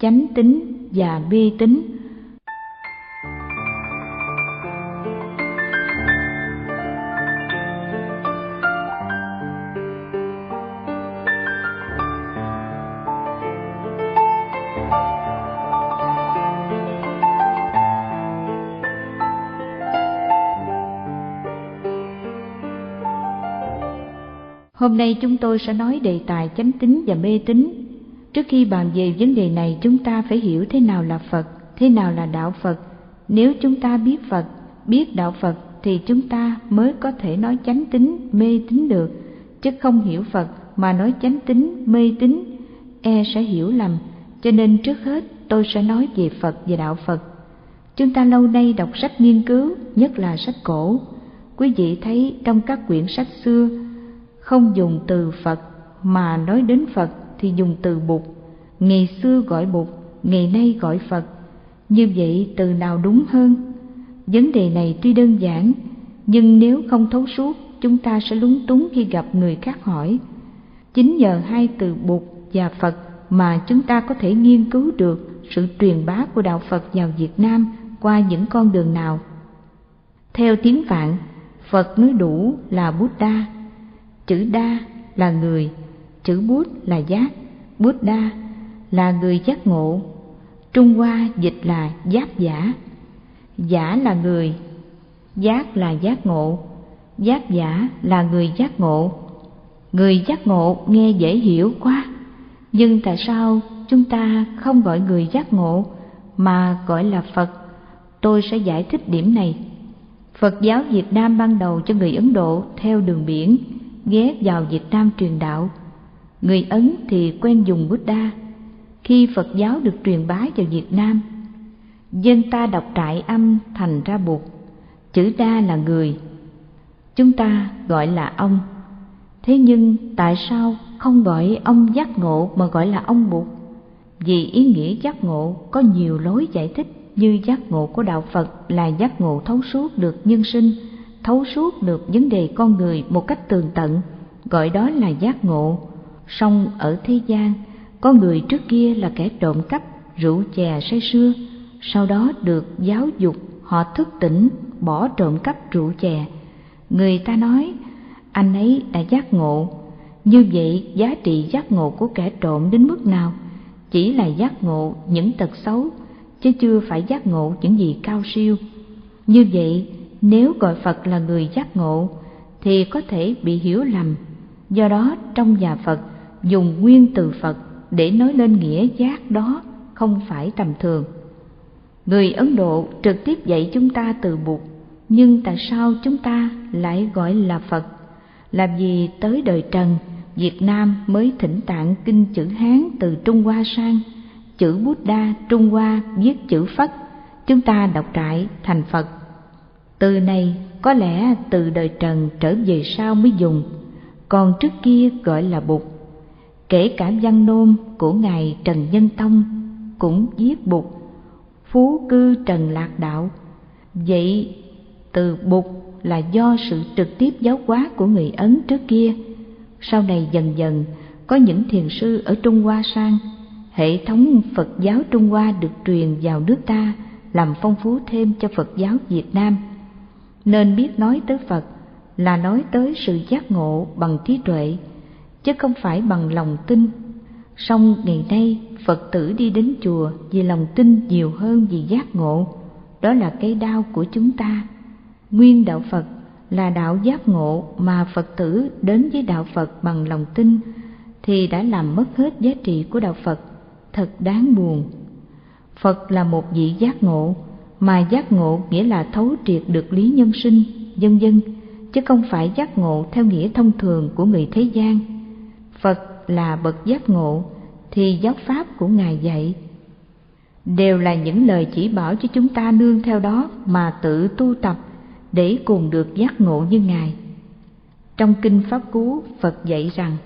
chánh tính và bi tính Hôm nay chúng tôi sẽ nói đề tài chánh tính và mê tín. Trước khi bàn về vấn đề này, chúng ta phải hiểu thế nào là Phật, thế nào là đạo Phật. Nếu chúng ta biết Phật, biết đạo Phật thì chúng ta mới có thể nói chánh tính, mê tín được, chứ không hiểu Phật mà nói chánh tính, mê tín, e sẽ hiểu lầm. Cho nên trước hết tôi sẽ nói về Phật và đạo Phật. Chúng ta lâu nay đọc sách nghiên cứu, nhất là sách cổ. Quý vị thấy trong các quyển sách xưa, không dùng từ Phật mà nói đến Phật thì dùng từ Bụt. Ngày xưa gọi Bụt, ngày nay gọi Phật. Như vậy từ nào đúng hơn? Vấn đề này tuy đơn giản, nhưng nếu không thấu suốt, chúng ta sẽ lúng túng khi gặp người khác hỏi. Chính nhờ hai từ Bụt và Phật mà chúng ta có thể nghiên cứu được sự truyền bá của đạo Phật vào Việt Nam qua những con đường nào. Theo tiếng Phạn, Phật nói đủ là Buddha, chữ đa là người chữ bút là giác, bút đa là người giác ngộ, trung hoa dịch là giác giả. Giả là người, giác là giác ngộ, giác giả là người giác ngộ. Người giác ngộ nghe dễ hiểu quá, nhưng tại sao chúng ta không gọi người giác ngộ mà gọi là phật? Tôi sẽ giải thích điểm này. Phật giáo việt nam ban đầu cho người ấn độ theo đường biển, ghé vào Việt Nam truyền đạo. Người Ấn thì quen dùng Buddha. Khi Phật giáo được truyền bá vào Việt Nam, dân ta đọc trại âm thành ra Bụt, chữ đa là người. Chúng ta gọi là ông. Thế nhưng tại sao không gọi ông giác ngộ mà gọi là ông Bụt? Vì ý nghĩa giác ngộ có nhiều lối giải thích như giác ngộ của đạo Phật là giác ngộ thấu suốt được nhân sinh thấu suốt được vấn đề con người một cách tường tận gọi đó là giác ngộ song ở thế gian, có người trước kia là kẻ trộm cắp, rượu chè say sưa. Sau đó được giáo dục, họ thức tỉnh, bỏ trộm cắp rượu chè. Người ta nói, anh ấy đã giác ngộ. Như vậy, giá trị giác ngộ của kẻ trộm đến mức nào? Chỉ là giác ngộ những tật xấu, chứ chưa phải giác ngộ những gì cao siêu. Như vậy, nếu gọi Phật là người giác ngộ, thì có thể bị hiểu lầm. Do đó, trong nhà Phật dùng nguyên từ Phật để nói lên nghĩa giác đó không phải tầm thường. Người Ấn Độ trực tiếp dạy chúng ta từ Bụt, nhưng tại sao chúng ta lại gọi là Phật? Làm gì tới đời Trần, Việt Nam mới thỉnh tạng kinh chữ Hán từ Trung Hoa sang, chữ Buddha Trung Hoa viết chữ Phất, chúng ta đọc trại thành Phật từ này có lẽ từ đời Trần trở về sau mới dùng, còn trước kia gọi là Bụt. Kể cả văn nôn của Ngài Trần Nhân Tông cũng viết bục phú cư Trần Lạc Đạo. Vậy từ bục là do sự trực tiếp giáo hóa của người Ấn trước kia. Sau này dần dần có những thiền sư ở Trung Hoa sang, hệ thống Phật giáo Trung Hoa được truyền vào nước ta làm phong phú thêm cho Phật giáo Việt Nam nên biết nói tới Phật là nói tới sự giác ngộ bằng trí tuệ, chứ không phải bằng lòng tin. Song ngày nay Phật tử đi đến chùa vì lòng tin nhiều hơn vì giác ngộ, đó là cái đau của chúng ta. Nguyên đạo Phật là đạo giác ngộ mà Phật tử đến với đạo Phật bằng lòng tin thì đã làm mất hết giá trị của đạo Phật, thật đáng buồn. Phật là một vị giác ngộ mà giác ngộ nghĩa là thấu triệt được lý nhân sinh, vân vân, chứ không phải giác ngộ theo nghĩa thông thường của người thế gian. Phật là bậc giác ngộ thì giáo pháp của Ngài dạy đều là những lời chỉ bảo cho chúng ta nương theo đó mà tự tu tập để cùng được giác ngộ như Ngài. Trong kinh Pháp Cú, Phật dạy rằng: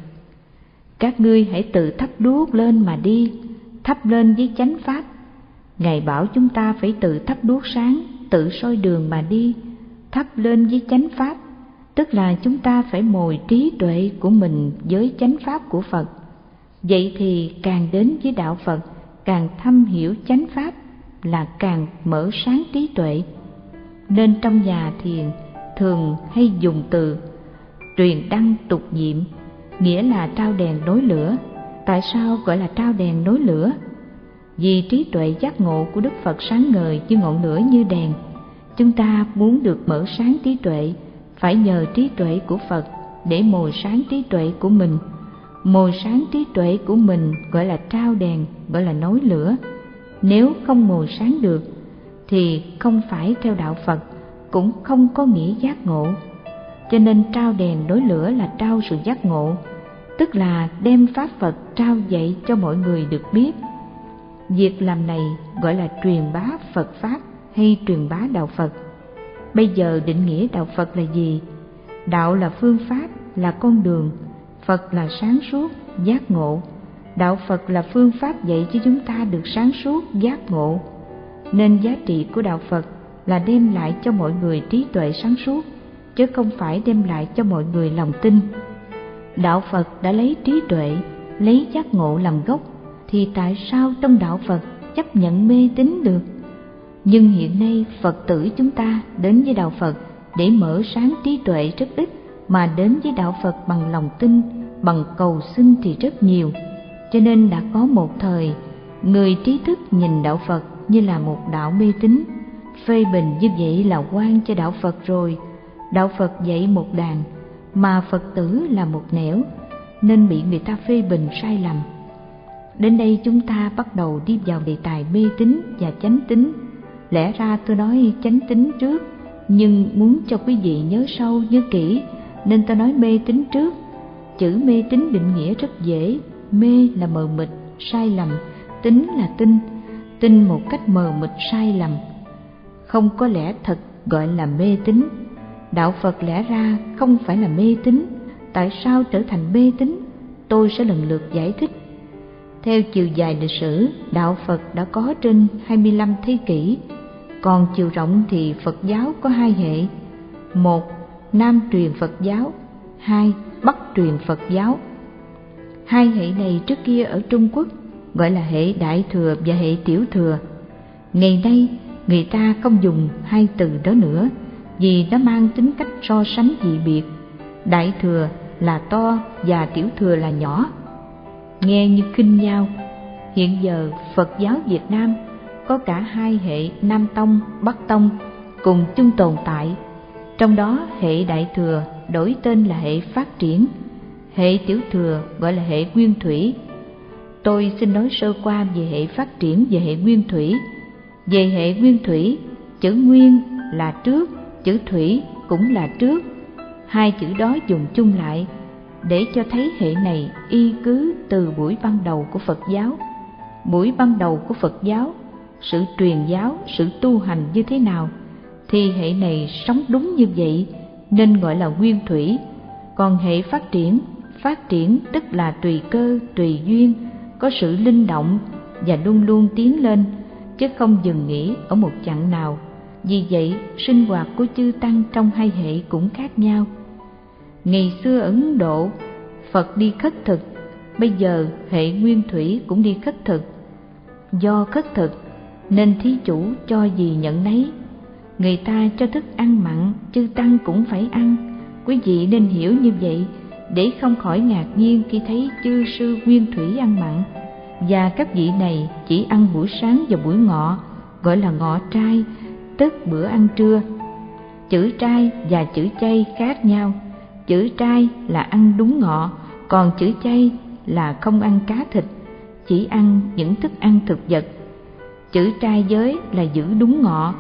Các ngươi hãy tự thắp đuốc lên mà đi, thắp lên với chánh pháp Ngài bảo chúng ta phải tự thắp đuốc sáng, tự soi đường mà đi, thắp lên với chánh pháp, tức là chúng ta phải mồi trí tuệ của mình với chánh pháp của Phật. Vậy thì càng đến với đạo Phật, càng thâm hiểu chánh pháp là càng mở sáng trí tuệ. Nên trong nhà thiền thường hay dùng từ truyền đăng tục nhiệm, nghĩa là trao đèn nối lửa. Tại sao gọi là trao đèn nối lửa? Vì trí tuệ giác ngộ của đức phật sáng ngời như ngọn lửa như đèn. Chúng ta muốn được mở sáng trí tuệ phải nhờ trí tuệ của phật để mồi sáng trí tuệ của mình. Mồi sáng trí tuệ của mình gọi là trao đèn, gọi là nối lửa. Nếu không mồi sáng được, thì không phải theo đạo phật, cũng không có nghĩa giác ngộ. Cho nên trao đèn nối lửa là trao sự giác ngộ, tức là đem pháp phật trao dạy cho mọi người được biết. Việc làm này gọi là truyền bá phật pháp hay truyền bá đạo phật bây giờ định nghĩa đạo phật là gì? Đạo là phương pháp, là con đường. Phật là sáng suốt, giác ngộ. Đạo phật là phương pháp dạy cho chúng ta được sáng suốt, giác ngộ. Nên giá trị của đạo phật là đem lại cho mọi người trí tuệ sáng suốt, chứ không phải đem lại cho mọi người lòng tin. Đạo phật đã lấy trí tuệ, lấy giác ngộ làm gốc, thì tại sao trong đạo phật chấp nhận mê tín được? Nhưng hiện nay phật tử chúng ta đến với đạo phật để mở sáng trí tuệ rất ít, mà đến với đạo phật bằng lòng tin, bằng cầu xin thì rất nhiều. Cho nên đã có một thời, người trí thức nhìn đạo phật như là một đạo mê tín. Phê bình như vậy là quan cho đạo phật rồi. Đạo phật dạy một đàn, mà phật tử là một nẻo, nên bị người ta phê bình sai lầm. Đến đây chúng ta bắt đầu đi vào đề tài mê tín và chánh tín lẽ ra tôi nói chánh tính trước, nhưng muốn cho quý vị nhớ sâu, nhớ kỹ, nên tôi nói mê tín trước. Chữ mê tín định nghĩa rất dễ. Mê là mờ mịt, sai lầm. Tín là tin. Tin một cách mờ mịt, sai lầm. Không có lẽ thật gọi là mê tín. Đạo phật lẽ ra không phải là mê tín. Tại sao trở thành mê tín? Tôi sẽ lần lượt giải thích. Theo chiều dài lịch sử, đạo phật đã có trên 25 thế kỷ còn chiều rộng thì phật giáo có hai hệ. Một, nam truyền phật giáo. Hai, bắc truyền phật giáo. Hai hệ này trước kia ở trung quốc, gọi là hệ đại thừa và hệ tiểu thừa. Ngày nay, người ta không dùng hai từ đó nữa, vì nó mang tính cách so sánh dị biệt. Đại thừa là to và tiểu thừa là nhỏ. Nghe như kinh nhau, hiện giờ phật giáo việt nam có cả hai hệ nam tông, bắc tông cùng chung tồn tại. Trong đó, hệ đại thừa đổi tên là hệ phát triển, hệ tiểu thừa gọi là hệ nguyên thủy. Tôi xin nói sơ qua về hệ phát triển và hệ nguyên thủy. Về hệ nguyên thủy, chữ nguyên là trước, chữ thủy cũng là trước. Hai chữ đó dùng chung lại để cho thấy hệ này y cứ từ buổi ban đầu của phật giáo, buổi ban đầu của phật giáo sự truyền giáo, sự tu hành như thế nào, thì hệ này sống đúng như vậy, nên gọi là nguyên thủy. Còn hệ phát triển phát triển tức là tùy cơ, tùy duyên, có sự linh động và luôn luôn tiến lên, chứ không dừng nghỉ ở một chặng nào. Vì vậy, sinh hoạt của chư tăng trong hai hệ cũng khác nhau. Ngày xưa ở ấn độ, phật đi khất thực, bây giờ hệ nguyên thủy cũng đi khất thực. Do khất thực nên thí chủ cho gì nhận lấy. Người ta cho thức ăn mặn, chư tăng cũng phải ăn. Quý vị nên hiểu như vậy, để không khỏi ngạc nhiên khi thấy chư sư nguyên thủy ăn mặn. Và các vị này chỉ ăn buổi sáng và buổi ngọ, gọi là ngọ trai, tức bữa ăn trưa. Chữ trai và chữ chay khác nhau. Chữ trai là ăn đúng ngọ, còn chữ chay là không ăn cá thịt, chỉ ăn những thức ăn thực vật chữ trai giới là giữ đúng ngọ,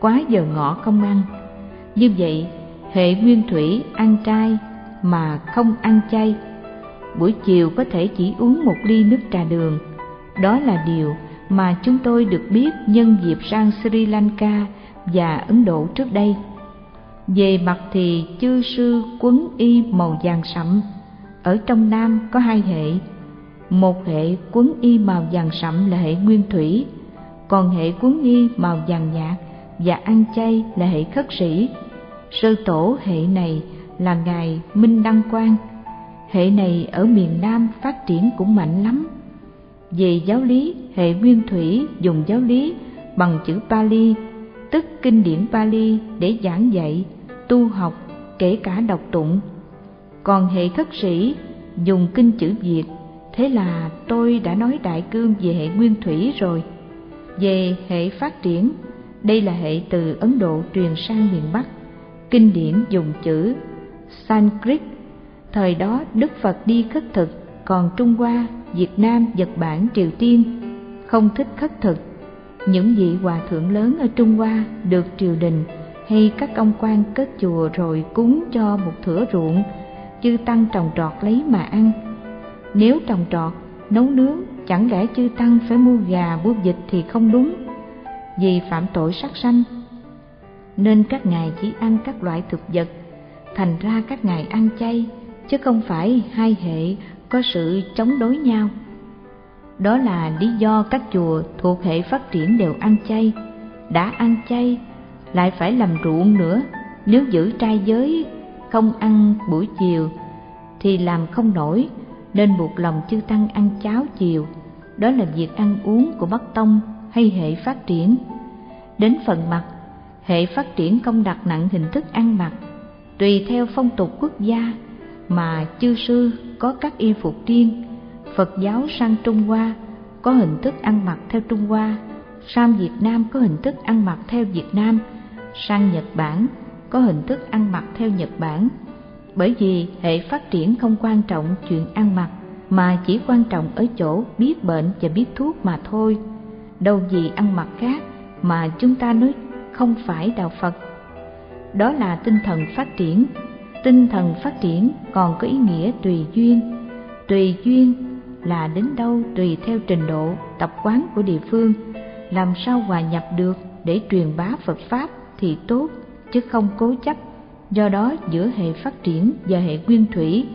quá giờ ngọ không ăn. Như vậy, hệ nguyên thủy ăn trai mà không ăn chay. Buổi chiều có thể chỉ uống một ly nước trà đường. Đó là điều mà chúng tôi được biết nhân dịp sang sri lanka và ấn độ trước đây. Về mặt thì chư sư quấn y màu vàng sậm ở trong nam có hai hệ. Một hệ quấn y màu vàng sậm là hệ nguyên thủy còn hệ quấn nghi màu vàng nhạt và ăn chay là hệ khất sĩ. Sơ tổ hệ này là ngài minh đăng quang. Hệ này ở miền nam phát triển cũng mạnh lắm. Về giáo lý, hệ nguyên thủy dùng giáo lý bằng chữ Pali, tức kinh điển Pali để giảng dạy, tu học, kể cả đọc tụng. Còn hệ khất sĩ dùng kinh chữ Việt, thế là tôi đã nói đại cương về hệ nguyên thủy rồi về hệ phát triển. Đây là hệ từ Ấn Độ truyền sang miền Bắc. Kinh điển dùng chữ Sanskrit. Thời đó Đức Phật đi khất thực còn Trung Hoa, Việt Nam, Nhật Bản, Triều Tiên không thích khất thực. Những vị hòa thượng lớn ở Trung Hoa được triều đình hay các ông quan cất chùa rồi cúng cho một thửa ruộng chư tăng trồng trọt lấy mà ăn. Nếu trồng trọt nấu nướng chẳng lẽ chư tăng phải mua gà mua vịt thì không đúng? Vì phạm tội sát sanh, nên các ngài chỉ ăn các loại thực vật, thành ra các ngài ăn chay, chứ không phải hai hệ có sự chống đối nhau. Đó là lý do các chùa thuộc hệ phát triển đều ăn chay. Đã ăn chay, lại phải làm ruộng nữa. Nếu giữ trai giới, không ăn buổi chiều thì làm không nổi, nên buộc lòng chư tăng ăn cháo chiều đó là việc ăn uống của bắc tông hay hệ phát triển. Đến phần mặt, hệ phát triển không đặt nặng hình thức ăn mặc, tùy theo phong tục quốc gia mà chư sư có các y phục riêng. Phật giáo sang trung hoa có hình thức ăn mặc theo trung hoa, sang việt nam có hình thức ăn mặc theo việt nam, sang nhật bản có hình thức ăn mặc theo nhật bản. Bởi vì hệ phát triển không quan trọng chuyện ăn mặc mà chỉ quan trọng ở chỗ biết bệnh và biết thuốc mà thôi. Đâu gì ăn mặc khác mà chúng ta nói không phải đạo phật. Đó là tinh thần phát triển. Tinh thần phát triển còn có ý nghĩa tùy duyên. Tùy duyên là đến đâu tùy theo trình độ, tập quán của địa phương. Làm sao hòa nhập được để truyền bá phật pháp thì tốt, chứ không cố chấp. Do đó giữa hệ phát triển và hệ nguyên thủy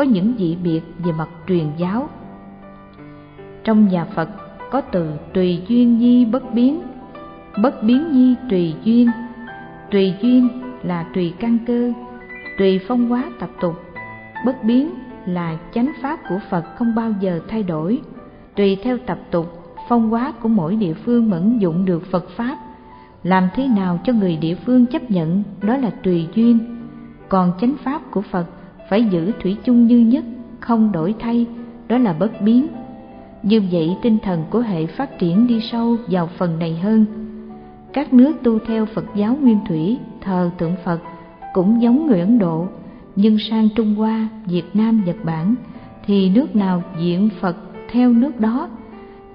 có những dị biệt về mặt truyền giáo. Trong nhà phật có từ tùy duyên nhi bất biến. Bất biến nhi tùy duyên. Tùy duyên là tùy căn cơ. Tùy phong hóa tập tục. Bất biến là chánh pháp của phật không bao giờ thay đổi. Tùy theo tập tục, phong hóa của mỗi địa phương mẫn dụng được phật pháp. Làm thế nào cho người địa phương chấp nhận, đó là tùy duyên. Còn chánh pháp của phật phải giữ thủy chung như nhất, không đổi thay, đó là bất biến. Như vậy tinh thần của hệ phát triển đi sâu vào phần này hơn. Các nước tu theo phật giáo nguyên thủy, thờ tượng phật, cũng giống người ấn độ, nhưng sang trung hoa, việt nam, nhật bản, thì nước nào diện phật theo nước đó,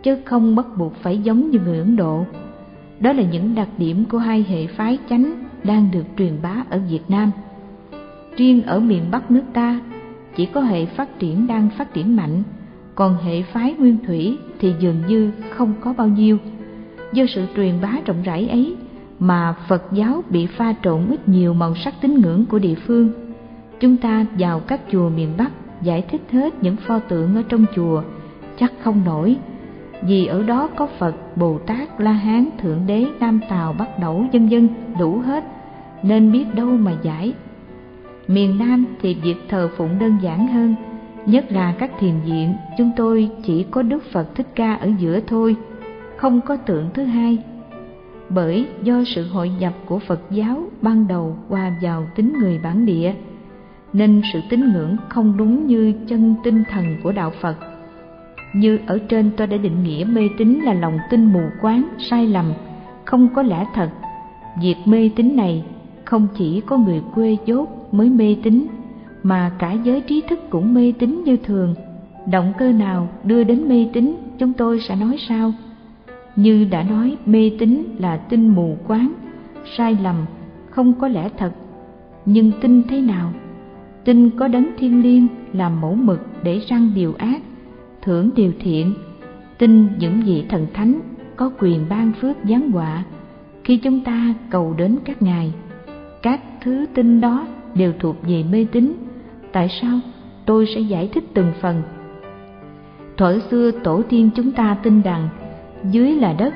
chứ không bắt buộc phải giống như người ấn độ. Đó là những đặc điểm của hai hệ phái chánh đang được truyền bá ở việt nam riêng ở miền bắc nước ta, chỉ có hệ phát triển đang phát triển mạnh, còn hệ phái nguyên thủy thì dường như không có bao nhiêu. Do sự truyền bá rộng rãi ấy mà phật giáo bị pha trộn ít nhiều màu sắc tín ngưỡng của địa phương, chúng ta vào các chùa miền bắc giải thích hết những pho tượng ở trong chùa chắc không nổi, vì ở đó có phật, bồ tát, la hán, thượng đế, nam tào, bắc đẩu dân dân đủ hết, nên biết đâu mà giải miền nam thì việc thờ phụng đơn giản hơn. Nhất là các thiền viện, chúng tôi chỉ có đức phật thích ca ở giữa thôi, không có tượng thứ hai. Bởi do sự hội nhập của phật giáo ban đầu qua vào tính người bản địa, nên sự tín ngưỡng không đúng như chân tinh thần của đạo phật. Như ở trên tôi đã định nghĩa mê tín là lòng tin mù quáng, sai lầm, không có lẽ thật. Việc mê tín này không chỉ có người quê dốt mới mê tín, mà cả giới trí thức cũng mê tín như thường. Động cơ nào đưa đến mê tín, chúng tôi sẽ nói sau. Như đã nói, mê tín là tin mù quáng, sai lầm, không có lẽ thật. Nhưng tin thế nào? Tin có đấng thiên liêng làm mẫu mực để răng điều ác, thưởng điều thiện. Tin những vị thần thánh có quyền ban phước giáng họa khi chúng ta cầu đến các ngài. Các thứ tin đó đều thuộc về mê tín. Tại sao? Tôi sẽ giải thích từng phần. Thuở xưa tổ tiên chúng ta tin rằng dưới là đất,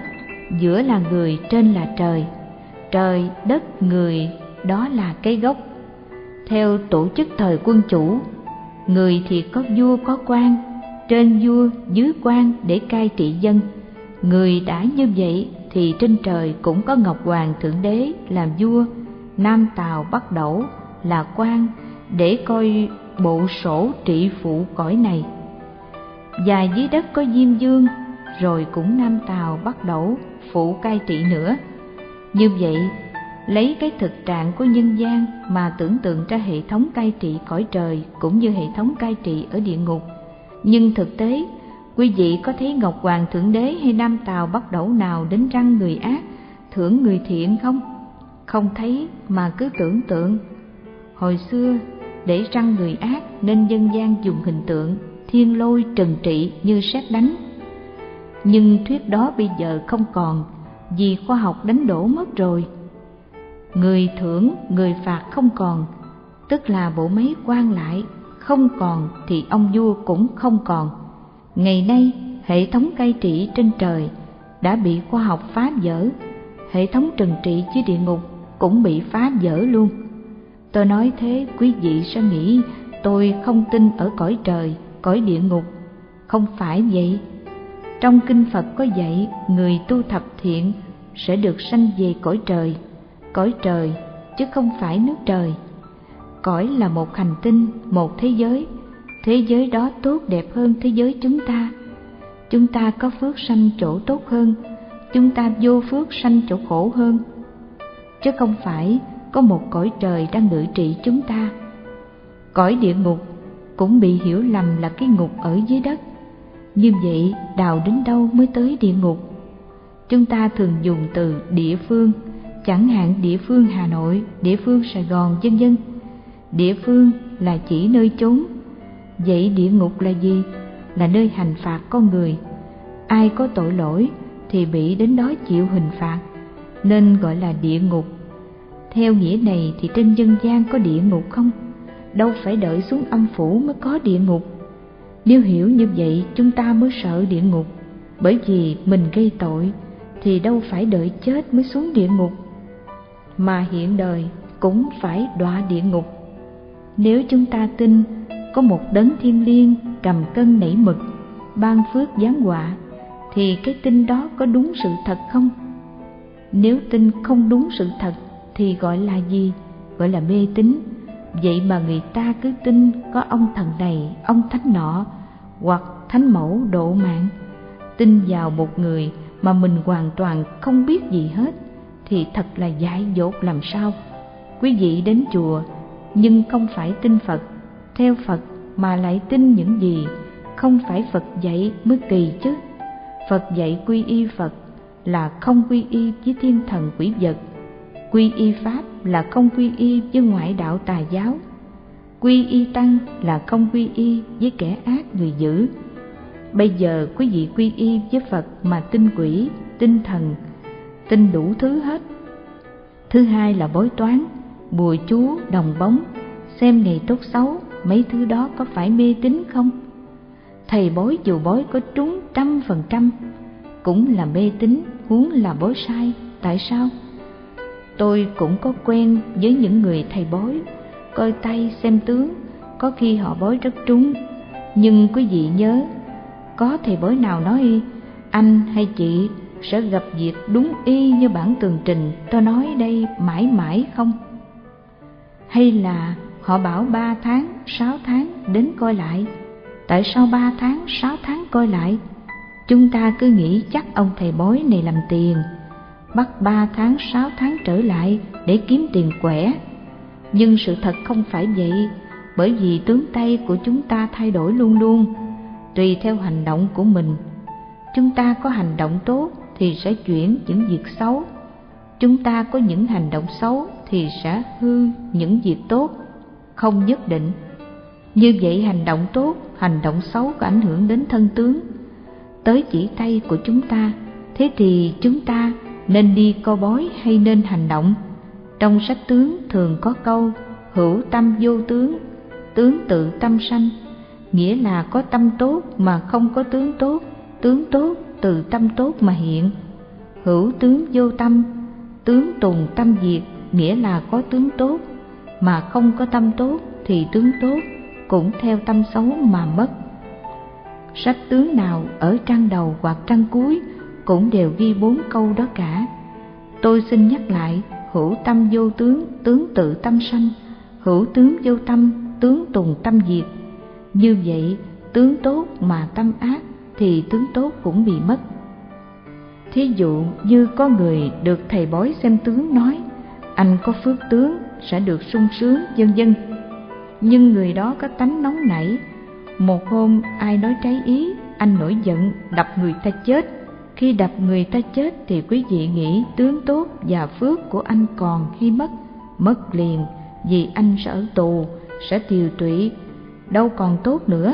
giữa là người, trên là trời. Trời, đất, người, đó là cái gốc. Theo tổ chức thời quân chủ, người thì có vua, có quan, trên vua, dưới quan để cai trị dân. Người đã như vậy thì trên trời cũng có ngọc hoàng thượng đế làm vua, nam tào bắt đẩu là quan để coi bộ sổ trị phụ cõi này. Và dưới đất có diêm dương, rồi cũng nam tào bắt đầu phụ cai trị nữa. Như vậy, lấy cái thực trạng của nhân gian mà tưởng tượng ra hệ thống cai trị cõi trời cũng như hệ thống cai trị ở địa ngục. Nhưng thực tế, quý vị có thấy ngọc hoàng thượng đế hay nam tào bắt đầu nào đến răng người ác, thưởng người thiện không? Không thấy mà cứ tưởng tượng hồi xưa, để răng người ác nên dân gian dùng hình tượng thiên lôi trừng trị như xét đánh. Nhưng thuyết đó bây giờ không còn, vì khoa học đánh đổ mất rồi. Người thưởng, người phạt không còn, tức là bộ máy quan lại, không còn thì ông vua cũng không còn. Ngày nay, hệ thống cai trị trên trời đã bị khoa học phá vỡ, hệ thống trừng trị dưới địa ngục cũng bị phá vỡ luôn tôi nói thế, quý vị sẽ nghĩ, tôi không tin ở cõi trời, cõi địa ngục. Không phải vậy. Trong kinh phật có dạy, người tu thập thiện sẽ được sanh về cõi trời cõi trời, chứ không phải nước trời. Cõi là một hành tinh, một thế giới. Thế giới đó tốt đẹp hơn thế giới chúng ta. Chúng ta có phước sanh chỗ tốt hơn, chúng ta vô phước sanh chỗ khổ hơn. Chứ không phải có một cõi trời đang ngự trị chúng ta. Cõi địa ngục cũng bị hiểu lầm là cái ngục ở dưới đất. Như vậy, đào đến đâu mới tới địa ngục? Chúng ta thường dùng từ địa phương, chẳng hạn địa phương hà nội, địa phương sài gòn, vân dân. địa phương là chỉ nơi chốn. Vậy địa ngục là gì? Là nơi hành phạt con người. Ai có tội lỗi thì bị đến đó chịu hình phạt, nên gọi là địa ngục theo nghĩa này thì trên dân gian có địa ngục không? Đâu phải đợi xuống âm phủ mới có địa ngục. Nếu hiểu như vậy, chúng ta mới sợ địa ngục. Bởi vì mình gây tội, thì đâu phải đợi chết mới xuống địa ngục. Mà hiện đời cũng phải đọa địa ngục. Nếu chúng ta tin, có một đấng thiên liêng cầm cân nảy mực, ban phước giáng họa, thì cái tin đó có đúng sự thật không? Nếu tin không đúng sự thật thì gọi là gì? Gọi là mê tín. Vậy mà người ta cứ tin có ông thần này, ông thánh nọ, hoặc thánh mẫu độ mạng. Tin vào một người mà mình hoàn toàn không biết gì hết, thì thật là dại dột làm sao? Quý vị đến chùa, nhưng không phải tin phật. Theo phật mà lại tin những gì? Không phải phật dạy mới kỳ chứ. Phật dạy quy y phật là không quy y với thiên thần quỷ vật quy y pháp là không quy y với ngoại đạo tà giáo. Quy y tăng là không quy y với kẻ ác người dữ. Bây giờ quý vị quy y với phật mà tin quỷ, tin thần, tin đủ thứ hết. Thứ hai là bói toán, bùa chú, đồng bóng, xem ngày tốt xấu, mấy thứ đó có phải mê tín không? Thầy bói dù bói có trúng trăm phần trăm, cũng là mê tín, huống là bói sai, tại sao? Tôi cũng có quen với những người thầy bói, coi tay xem tướng, có khi họ bói rất trúng. Nhưng quý vị nhớ, có thầy bói nào nói, anh hay chị sẽ gặp việc đúng y như bản tường trình, tôi nói đây mãi mãi không? Hay là họ bảo ba tháng, sáu tháng đến coi lại? Tại sao ba tháng, sáu tháng coi lại? Chúng ta cứ nghĩ chắc ông thầy bói này làm tiền bắt ba tháng, sáu tháng trở lại để kiếm tiền quẻ. Nhưng sự thật không phải vậy, bởi vì tướng tay của chúng ta thay đổi luôn luôn, tùy theo hành động của mình. Chúng ta có hành động tốt thì sẽ chuyển những việc xấu. Chúng ta có những hành động xấu thì sẽ hư những việc tốt, không nhất định. Như vậy hành động tốt, hành động xấu có ảnh hưởng đến thân tướng. Tới chỉ tay của chúng ta, thế thì chúng ta nên đi co bói hay nên hành động. Trong sách tướng thường có câu, hữu tâm vô tướng tướng tự tâm sanh. Nghĩa là có tâm tốt mà không có tướng tốt tướng tốt từ tâm tốt mà hiện. Hữu tướng vô tâm, tướng tùng tâm diệt, nghĩa là có tướng tốt. Mà không có tâm tốt thì tướng tốt cũng theo tâm xấu mà mất. Sách tướng nào ở trang đầu hoặc trang cuối cũng đều ghi bốn câu đó cả. Tôi xin nhắc lại, hữu tâm vô tướng tướng tự tâm sanh, hữu tướng vô tâm, tướng tùng tâm diệt. Như vậy, tướng tốt mà tâm ác thì tướng tốt cũng bị mất. Thí dụ như có người được thầy bói xem tướng nói, anh có phước tướng sẽ được sung sướng vân vân. Nhưng người đó có tánh nóng nảy, một hôm ai nói trái ý, anh nổi giận, đập người ta chết khi đập người ta chết thì quý vị nghĩ tướng tốt và phước của anh còn khi mất mất liền, vì anh sẽ ở tù, sẽ tiều tụy, đâu còn tốt nữa.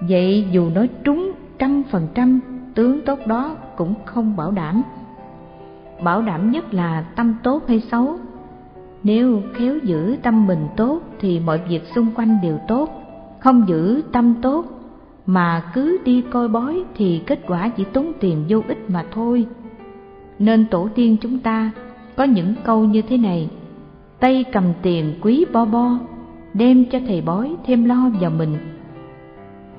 Vậy dù nói trúng trăm phần trăm, tướng tốt đó cũng không bảo đảm. Bảo đảm nhất là tâm tốt hay xấu. Nếu khéo giữ tâm mình tốt thì mọi việc xung quanh đều tốt, không giữ tâm tốt mà cứ đi coi bói thì kết quả chỉ tốn tiền vô ích mà thôi. Nên tổ tiên chúng ta có những câu như thế này. Tay cầm tiền quý bo bo, đem cho thầy bói thêm lo vào mình.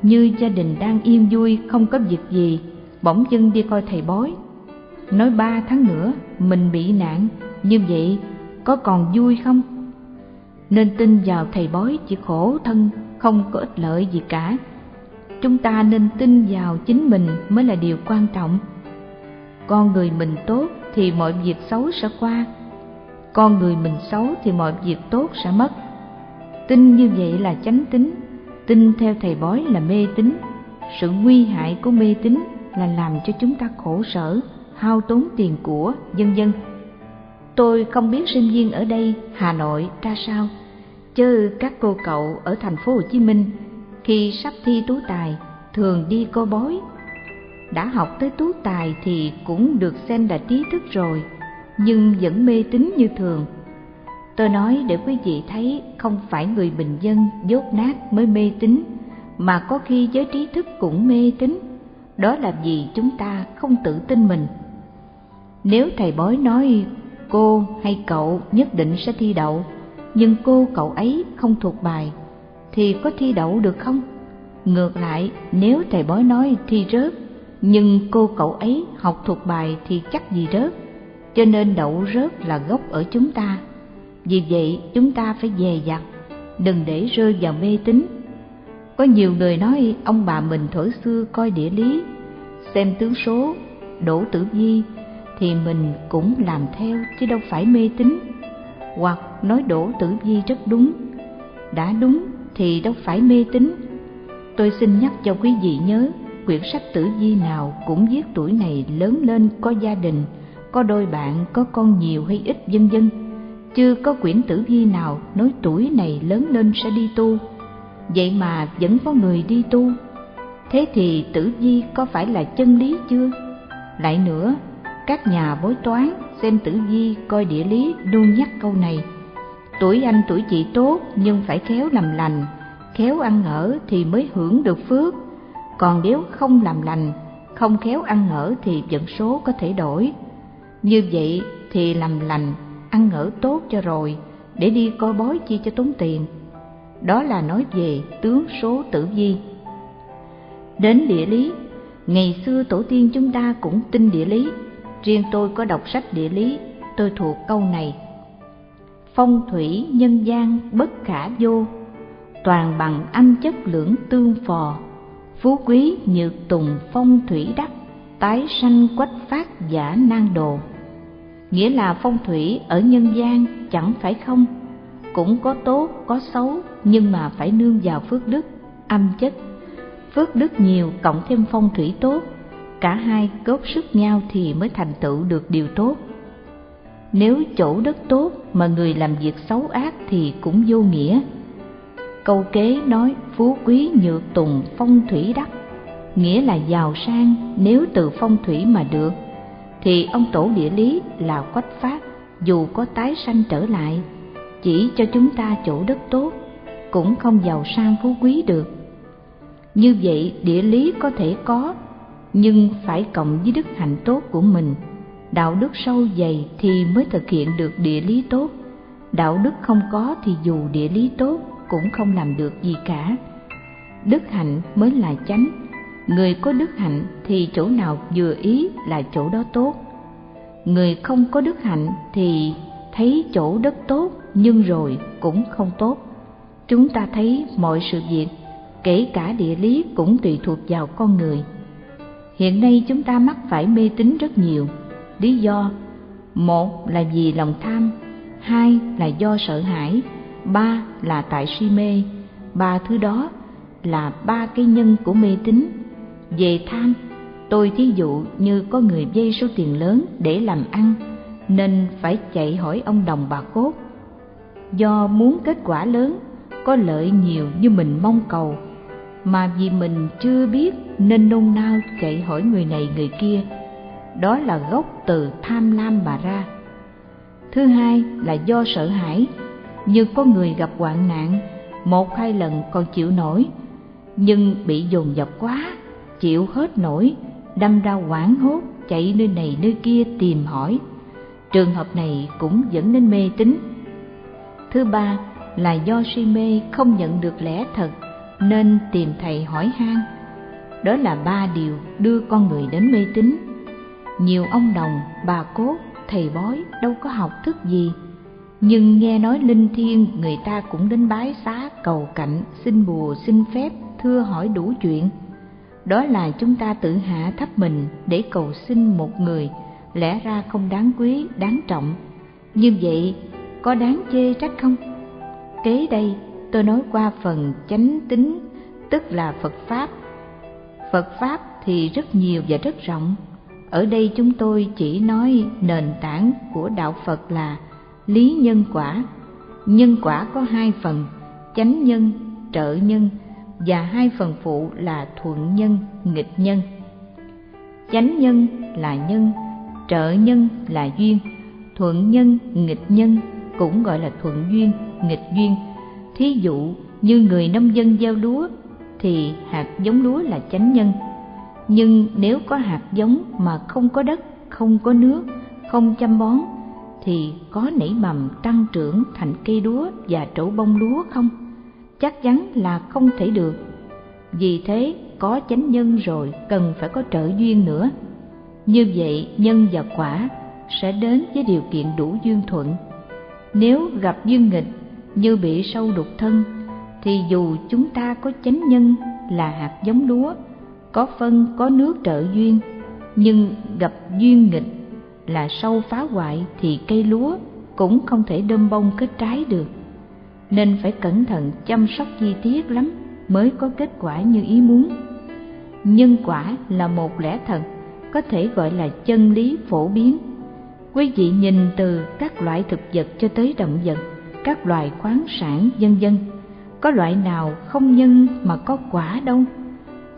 Như gia đình đang yên vui, không có việc gì, bỗng dưng đi coi thầy bói. Nói ba tháng nữa, mình bị nạn. Như vậy, có còn vui không? Nên tin vào thầy bói chỉ khổ thân, không có ích lợi gì cả chúng ta nên tin vào chính mình mới là điều quan trọng. Con người mình tốt thì mọi việc xấu sẽ qua. Con người mình xấu thì mọi việc tốt sẽ mất. Tin như vậy là chánh tính tin theo thầy bói là mê tín. Sự nguy hại của mê tín là làm cho chúng ta khổ sở, hao tốn tiền của, vân vân. Tôi không biết sinh viên ở đây, hà nội ra sao, chứ các cô cậu ở thành phố hồ chí minh khi sắp thi tú tài, thường đi cô bói. Đã học tới tú tài thì cũng được xem là trí thức rồi, nhưng vẫn mê tín như thường. Tôi nói để quý vị thấy không phải người bình dân dốt nát mới mê tín, mà có khi giới trí thức cũng mê tín. Đó là vì chúng ta không tự tin mình. Nếu thầy bói nói, cô hay cậu nhất định sẽ thi đậu, nhưng cô cậu ấy không thuộc bài thì có thi đậu được không? Ngược lại, nếu thầy bói nói thi rớt, nhưng cô cậu ấy học thuộc bài thì chắc gì rớt? Cho nên đậu rớt là gốc ở chúng ta. Vì vậy, chúng ta phải dè dặt, đừng để rơi vào mê tín. Có nhiều người nói ông bà mình thổi xưa coi địa lý, xem tướng số, đổ tử vi, thì mình cũng làm theo chứ đâu phải mê tín. Hoặc nói đổ tử vi rất đúng. Đã đúng thì đâu phải mê tín. Tôi xin nhắc cho quý vị nhớ, quyển sách tử vi nào cũng viết tuổi này lớn lên có gia đình, có đôi bạn, có con nhiều hay ít vân vân. Chưa có quyển tử vi nào nói tuổi này lớn lên sẽ đi tu. Vậy mà vẫn có người đi tu. Thế thì tử vi có phải là chân lý chưa? Lại nữa, các nhà bói toán xem tử vi coi địa lý luôn nhắc câu này tuổi anh tuổi chị tốt, nhưng phải khéo làm lành. Khéo ăn ở thì mới hưởng được phước. Còn nếu không làm lành, không khéo ăn ở thì vận số có thể đổi. Như vậy thì làm lành, ăn ở tốt cho rồi, để đi coi bói chi cho tốn tiền. Đó là nói về tướng số tử vi. Đến địa lý, ngày xưa tổ tiên chúng ta cũng tin địa lý. Riêng tôi có đọc sách địa lý, tôi thuộc câu này phong thủy nhân gian bất khả vô. Toàn bằng âm chất lưỡng tương phò, phú quý nhược tùng phong thủy đắc, tái sanh quách phát giả nan đồ. Nghĩa là phong thủy ở nhân gian chẳng phải không? Cũng có tốt, có xấu, nhưng mà phải nương vào phước đức, âm chất. Phước đức nhiều cộng thêm phong thủy tốt, cả hai góp sức nhau thì mới thành tựu được điều tốt nếu chỗ đất tốt mà người làm việc xấu ác thì cũng vô nghĩa. Câu kế nói, phú quý nhược tùng phong thủy đắc. Nghĩa là giàu sang, nếu từ phong thủy mà được, thì ông tổ địa lý là quách phát, dù có tái sanh trở lại, chỉ cho chúng ta chỗ đất tốt, cũng không giàu sang phú quý được. Như vậy, địa lý có thể có, nhưng phải cộng với đức hạnh tốt của mình đạo đức sâu dày thì mới thực hiện được địa lý tốt. Đạo đức không có thì dù địa lý tốt cũng không làm được gì cả. Đức hạnh mới là chánh. Người có đức hạnh thì chỗ nào vừa ý là chỗ đó tốt. Người không có đức hạnh thì thấy chỗ đất tốt nhưng rồi cũng không tốt. Chúng ta thấy mọi sự việc, kể cả địa lý cũng tùy thuộc vào con người. Hiện nay chúng ta mắc phải mê tín rất nhiều lý do, một là vì lòng tham, hai là do sợ hãi, ba là tại si mê. Ba thứ đó là ba cái nhân của mê tín. Về tham, tôi thí dụ như có người dây số tiền lớn để làm ăn, nên phải chạy hỏi ông đồng bà cốt. Do muốn kết quả lớn, có lợi nhiều như mình mong cầu, mà vì mình chưa biết nên nôn nao chạy hỏi người này người kia đó là gốc từ tham lam mà ra. Thứ hai là do sợ hãi, như có người gặp hoạn nạn, một hai lần còn chịu nổi, nhưng bị dồn dập quá, chịu hết nổi, đâm ra hoảng hốt chạy nơi này nơi kia tìm hỏi. Trường hợp này cũng dẫn đến mê tín. Thứ ba là do si mê không nhận được lẽ thật, nên tìm thầy hỏi han. Đó là ba điều đưa con người đến mê tín nhiều ông đồng, bà cốt thầy bói đâu có học thức gì. Nhưng nghe nói linh thiêng người ta cũng đến bái xá, cầu cạnh xin bùa, xin phép, thưa hỏi đủ chuyện. Đó là chúng ta tự hạ thấp mình để cầu xin một người, lẽ ra không đáng quý, đáng trọng. Như vậy, có đáng chê trách không? Kế đây, tôi nói qua phần chánh tính, tức là phật pháp. Phật pháp thì rất nhiều và rất rộng ở đây chúng tôi chỉ nói nền tảng của đạo phật là lý nhân quả. Nhân quả có hai phần, chánh nhân, trợ nhân, và hai phần phụ là thuận nhân, nghịch nhân. Chánh nhân là nhân, trợ nhân là duyên. Thuận nhân, nghịch nhân cũng gọi là thuận duyên, nghịch duyên. Thí dụ như người nông dân gieo lúa thì hạt giống lúa là chánh nhân nhưng nếu có hạt giống mà không có đất, không có nước, không chăm bón, thì có nảy mầm tăng trưởng thành cây lúa và trổ bông lúa không? Chắc chắn là không thể được. Vì thế, có chánh nhân rồi cần phải có trợ duyên nữa. Như vậy, nhân và quả sẽ đến với điều kiện đủ duyên thuận. Nếu gặp duyên nghịch, như bị sâu đục thân, thì dù chúng ta có chánh nhân là hạt giống lúa có phân, có nước trợ duyên, nhưng gặp duyên nghịch là sâu phá hoại thì cây lúa cũng không thể đơm bông kết trái được. Nên phải cẩn thận chăm sóc chi tiết lắm mới có kết quả như ý muốn. Nhân quả là một lẽ thật, có thể gọi là chân lý phổ biến. Quý vị nhìn từ các loại thực vật cho tới động vật, các loài khoáng sản, vân vân, có loại nào không nhân mà có quả đâu?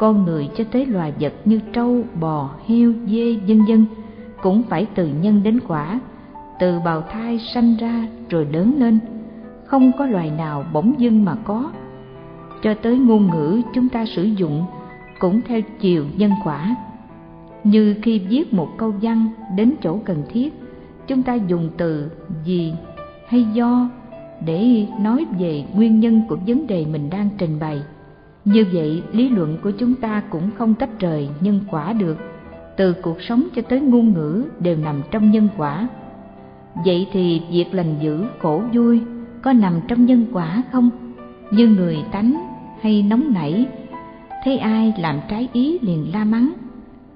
Con người cho tới loài vật như trâu, bò, heo, dê, vân vân. Cũng phải từ nhân đến quả, từ bào thai sanh ra rồi lớn lên. Không có loài nào bỗng dưng mà có. Cho tới ngôn ngữ chúng ta sử dụng cũng theo chiều nhân quả. Như khi viết một câu văn đến chỗ cần thiết, chúng ta dùng từ gì hay do để nói về nguyên nhân của vấn đề mình đang trình bày như vậy, lý luận của chúng ta cũng không tách rời nhân quả được. Từ cuộc sống cho tới ngôn ngữ đều nằm trong nhân quả. Vậy thì việc lành dữ khổ vui có nằm trong nhân quả không? Như người tánh hay nóng nảy, thấy ai làm trái ý liền la mắng.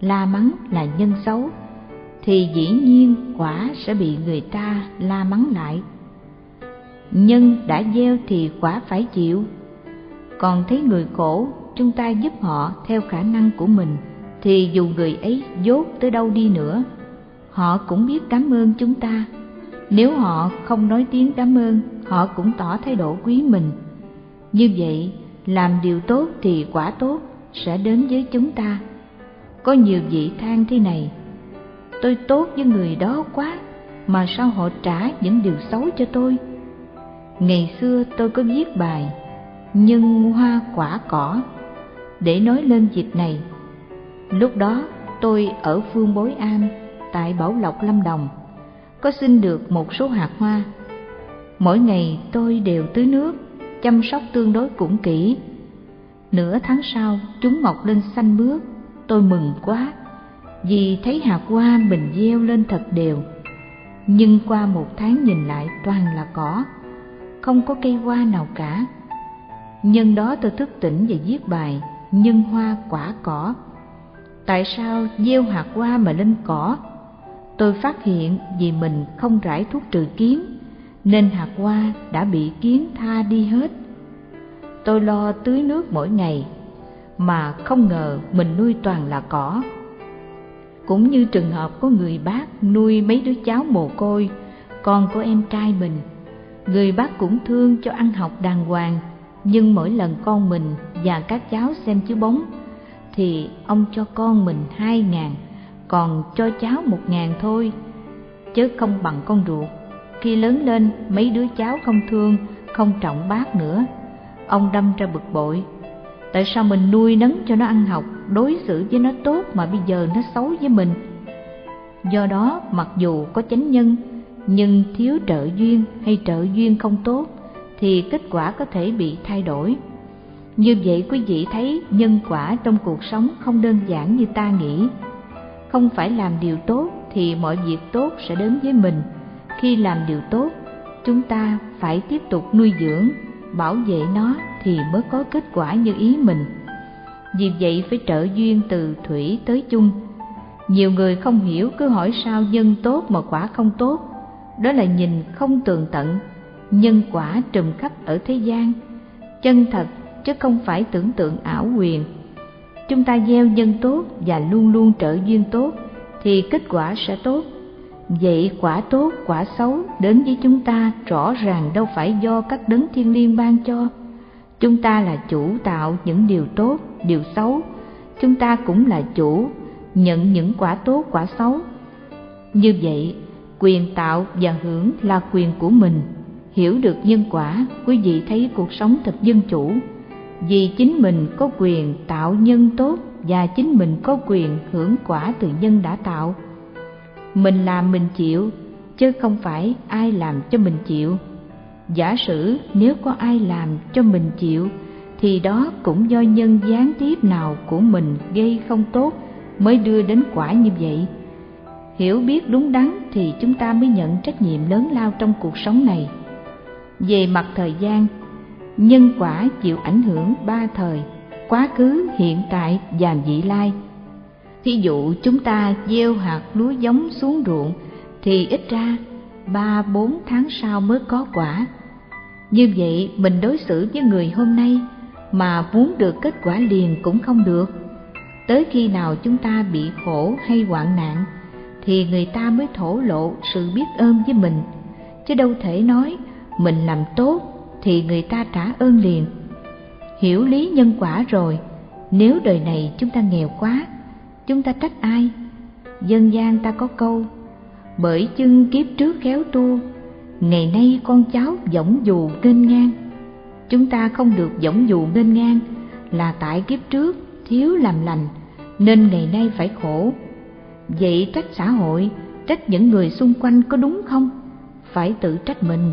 La mắng là nhân xấu, thì dĩ nhiên quả sẽ bị người ta la mắng lại. Nhân đã gieo thì quả phải chịu còn thấy người khổ chúng ta giúp họ theo khả năng của mình, thì dù người ấy dốt tới đâu đi nữa, họ cũng biết cảm ơn chúng ta. Nếu họ không nói tiếng cảm ơn, họ cũng tỏ thái độ quý mình. Như vậy, làm điều tốt thì quả tốt sẽ đến với chúng ta. Có nhiều vị than thế này, tôi tốt với người đó quá, mà sao họ trả những điều xấu cho tôi? Ngày xưa tôi có viết bài nhân hoa quả cỏ để nói lên dịp này lúc đó tôi ở phương bối an tại bảo lộc lâm đồng có xin được một số hạt hoa mỗi ngày tôi đều tưới nước chăm sóc tương đối cũng kỹ Nửa tháng sau, chúng mọc lên xanh mướt, tôi mừng quá, vì thấy hạt hoa mình gieo lên thật đều. Nhưng qua một tháng nhìn lại toàn là cỏ, không có cây hoa nào cả. Nhân đó tôi thức tỉnh và viết bài Nhân hoa quả cỏ. Tại sao gieo hạt hoa mà lên cỏ? Tôi phát hiện vì mình không rải thuốc trừ kiến, nên hạt hoa đã bị kiến tha đi hết. Tôi lo tưới nước mỗi ngày, mà không ngờ mình nuôi toàn là cỏ. Cũng như trường hợp có người bác nuôi mấy đứa cháu mồ côi, con của em trai mình. Người bác cũng thương cho ăn học đàng hoàng, nhưng mỗi lần con mình và các cháu xem chiếu bóng, thì ông cho con mình hai ngàn, còn cho cháu một ngàn thôi, chứ không bằng con ruột. Khi lớn lên, mấy đứa cháu không thương, không trọng bác nữa. Ông đâm ra bực bội. Tại sao mình nuôi nấng cho nó ăn học, đối xử với nó tốt mà bây giờ nó xấu với mình? Do đó, mặc dù có chánh nhân, nhưng thiếu trợ duyên hay trợ duyên không tốt, thì kết quả có thể bị thay đổi. Như vậy quý vị thấy nhân quả trong cuộc sống không đơn giản như ta nghĩ. Không phải làm điều tốt thì mọi việc tốt sẽ đến với mình. Khi làm điều tốt, chúng ta phải tiếp tục nuôi dưỡng, bảo vệ nó thì mới có kết quả như ý mình. Vì vậy phải trợ duyên từ thủy tới chung. Nhiều người không hiểu cứ hỏi sao nhân tốt mà quả không tốt. Đó là nhìn không tường tận, nhân quả trùm khắp ở thế gian. Chân thật chứ không phải tưởng tượng ảo quyền. Chúng ta gieo nhân tốt và luôn luôn trợ duyên tốt thì kết quả sẽ tốt. Vậy quả tốt, quả xấu đến với chúng ta rõ ràng đâu phải do các đấng thiên liêng ban cho. Chúng ta là chủ tạo những điều tốt, điều xấu. Chúng ta cũng là chủ nhận những quả tốt, quả xấu. Như vậy, quyền tạo và hưởng là quyền của mình. Hiểu được nhân quả, quý vị thấy cuộc sống thật dân chủ, vì chính mình có quyền tạo nhân tốt và chính mình có quyền hưởng quả từ nhân đã tạo. Mình làm mình chịu chứ không phải ai làm cho mình chịu. Giả sử nếu có ai làm cho mình chịu thì đó cũng do nhân gián tiếp nào của mình gây không tốt mới đưa đến quả như vậy. Hiểu biết đúng đắn thì chúng ta mới nhận trách nhiệm lớn lao trong cuộc sống này về mặt thời gian, nhân quả chịu ảnh hưởng ba thời, quá khứ, hiện tại và vị lai. Thí dụ chúng ta gieo hạt lúa giống xuống ruộng thì ít ra ba, bốn tháng sau mới có quả. Như vậy mình đối xử với người hôm nay mà muốn được kết quả liền cũng không được. Tới khi nào chúng ta bị khổ hay hoạn nạn thì người ta mới thổ lộ sự biết ơn với mình, chứ đâu thể nói mình làm tốt thì người ta trả ơn liền. Hiểu lý nhân quả rồi, nếu đời này chúng ta nghèo quá, chúng ta trách ai? Dân gian ta có câu, bởi chân kiếp trước khéo tu, ngày nay con cháu dõng dù nghênh ngang. Chúng ta không được dõng dù nghênh ngang là tại kiếp trước thiếu làm lành, nên ngày nay phải khổ. Vậy trách xã hội, trách những người xung quanh có đúng không? Phải tự trách mình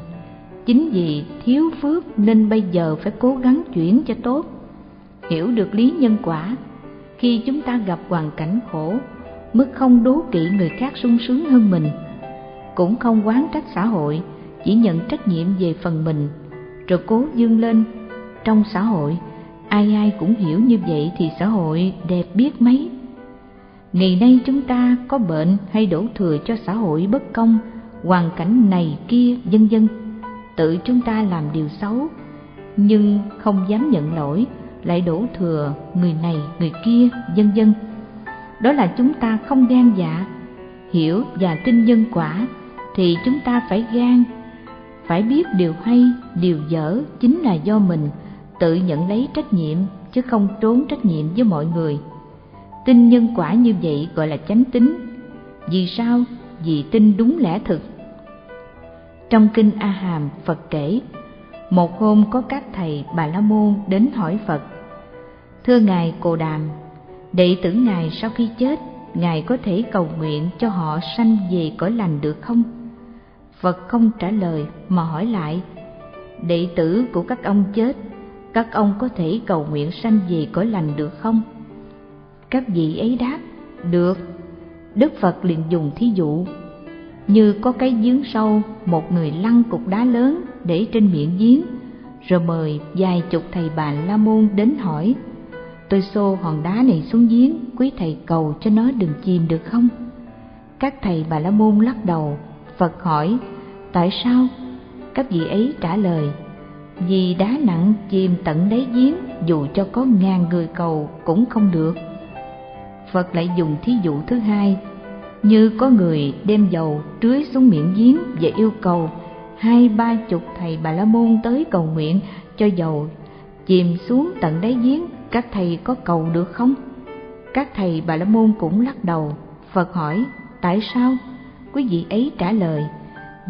chính vì thiếu phước nên bây giờ phải cố gắng chuyển cho tốt. Hiểu được lý nhân quả, khi chúng ta gặp hoàn cảnh khổ, mức không đố kỵ người khác sung sướng hơn mình, cũng không quán trách xã hội, chỉ nhận trách nhiệm về phần mình, rồi cố dương lên. Trong xã hội, ai ai cũng hiểu như vậy thì xã hội đẹp biết mấy. Ngày nay chúng ta có bệnh hay đổ thừa cho xã hội bất công, hoàn cảnh này kia, vân vân tự chúng ta làm điều xấu, nhưng không dám nhận lỗi, lại đổ thừa người này, người kia, vân vân. Đó là chúng ta không gan dạ hiểu và tin nhân quả, thì chúng ta phải gan. Phải biết điều hay, điều dở chính là do mình tự nhận lấy trách nhiệm, chứ không trốn trách nhiệm với mọi người. Tin nhân quả như vậy gọi là chánh tính. Vì sao? Vì tin đúng lẽ thực trong kinh A Hàm, Phật kể, một hôm có các thầy Bà La Môn đến hỏi Phật. Thưa Ngài Cồ Đàm, đệ tử Ngài sau khi chết, Ngài có thể cầu nguyện cho họ sanh về cõi lành được không? Phật không trả lời mà hỏi lại, đệ tử của các ông chết, các ông có thể cầu nguyện sanh về cõi lành được không các vị ấy đáp được đức phật liền dùng thí dụ như có cái giếng sâu, một người lăn cục đá lớn để trên miệng giếng. Rồi mời vài chục thầy bà la môn đến hỏi, tôi xô hòn đá này xuống giếng, quý thầy cầu cho nó đừng chìm được không? Các thầy bà la môn lắc đầu, phật hỏi, tại sao? Các vị ấy trả lời, vì đá nặng chìm tận đáy giếng, dù cho có ngàn người cầu cũng không được. Phật lại dùng thí dụ thứ hai như có người đem dầu tưới xuống miệng giếng và yêu cầu hai ba chục thầy bà la môn tới cầu nguyện cho dầu chìm xuống tận đáy giếng. Các thầy có cầu được không? Các thầy bà la môn cũng lắc đầu. Phật hỏi, tại sao? Quý vị ấy trả lời,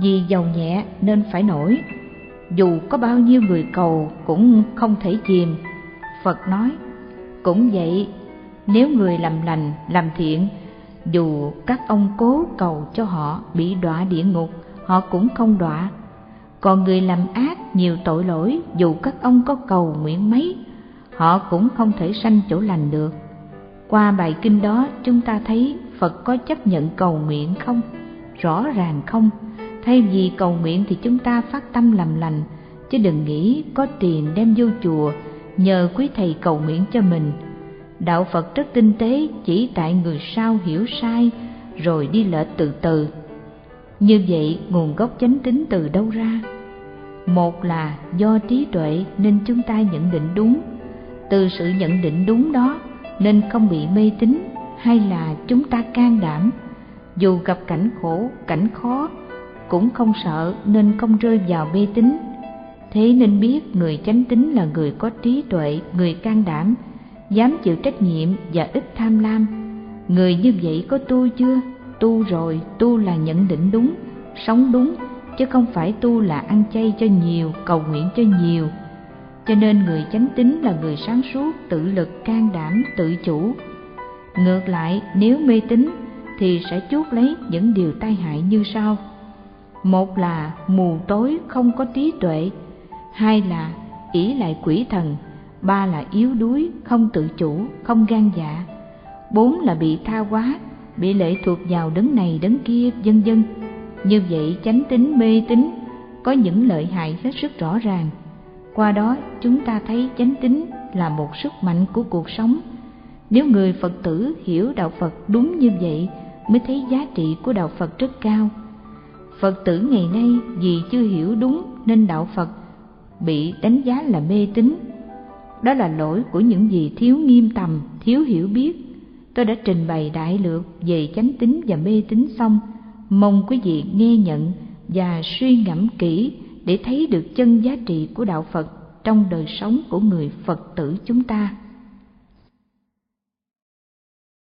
vì dầu nhẹ nên phải nổi. Dù có bao nhiêu người cầu cũng không thể chìm. Phật nói, cũng vậy, nếu người làm lành, làm thiện dù các ông cố cầu cho họ bị đọa địa ngục, họ cũng không đọa. Còn người làm ác nhiều tội lỗi, dù các ông có cầu nguyện mấy, họ cũng không thể sanh chỗ lành được. Qua bài kinh đó, chúng ta thấy phật có chấp nhận cầu nguyện không? Rõ ràng không. Thay vì cầu nguyện thì chúng ta phát tâm làm lành, chứ đừng nghĩ có tiền đem vô chùa nhờ quý thầy cầu nguyện cho mình đạo phật rất tinh tế chỉ tại người sao hiểu sai, rồi đi lệch từ từ. Như vậy, nguồn gốc chánh tính từ đâu ra? Một là do trí tuệ nên chúng ta nhận định đúng. Từ sự nhận định đúng đó, nên không bị mê tín, hay là chúng ta can đảm. Dù gặp cảnh khổ, cảnh khó, cũng không sợ nên không rơi vào mê tín. Thế nên biết người chánh tín là người có trí tuệ, người can đảm dám chịu trách nhiệm và ít tham lam. Người như vậy có tu chưa? Tu rồi, tu là nhận định đúng, sống đúng, chứ không phải tu là ăn chay cho nhiều, cầu nguyện cho nhiều. Cho nên người chánh tín là người sáng suốt, tự lực, can đảm, tự chủ. Ngược lại, nếu mê tín, thì sẽ chuốc lấy những điều tai hại như sau. Một là mù tối không có trí tuệ, hai là ỷ lại quỷ thần ba là yếu đuối, không tự chủ, không gan dạ. Bốn là bị tha hóa, bị lệ thuộc vào đấng này đấng kia, vân vân. Như vậy chánh tính, mê tín, có những lợi hại hết sức rõ ràng. Qua đó chúng ta thấy chánh tính là một sức mạnh của cuộc sống. Nếu người phật tử hiểu đạo phật đúng như vậy, mới thấy giá trị của đạo phật rất cao. Phật tử ngày nay vì chưa hiểu đúng nên đạo phật bị đánh giá là mê tín đó là lỗi của những gì thiếu nghiêm tầm, thiếu hiểu biết. Tôi đã trình bày đại lược về chánh tính và mê tín xong. Mong quý vị nghe nhận và suy ngẫm kỹ để thấy được chân giá trị của đạo phật trong đời sống của người phật tử chúng ta.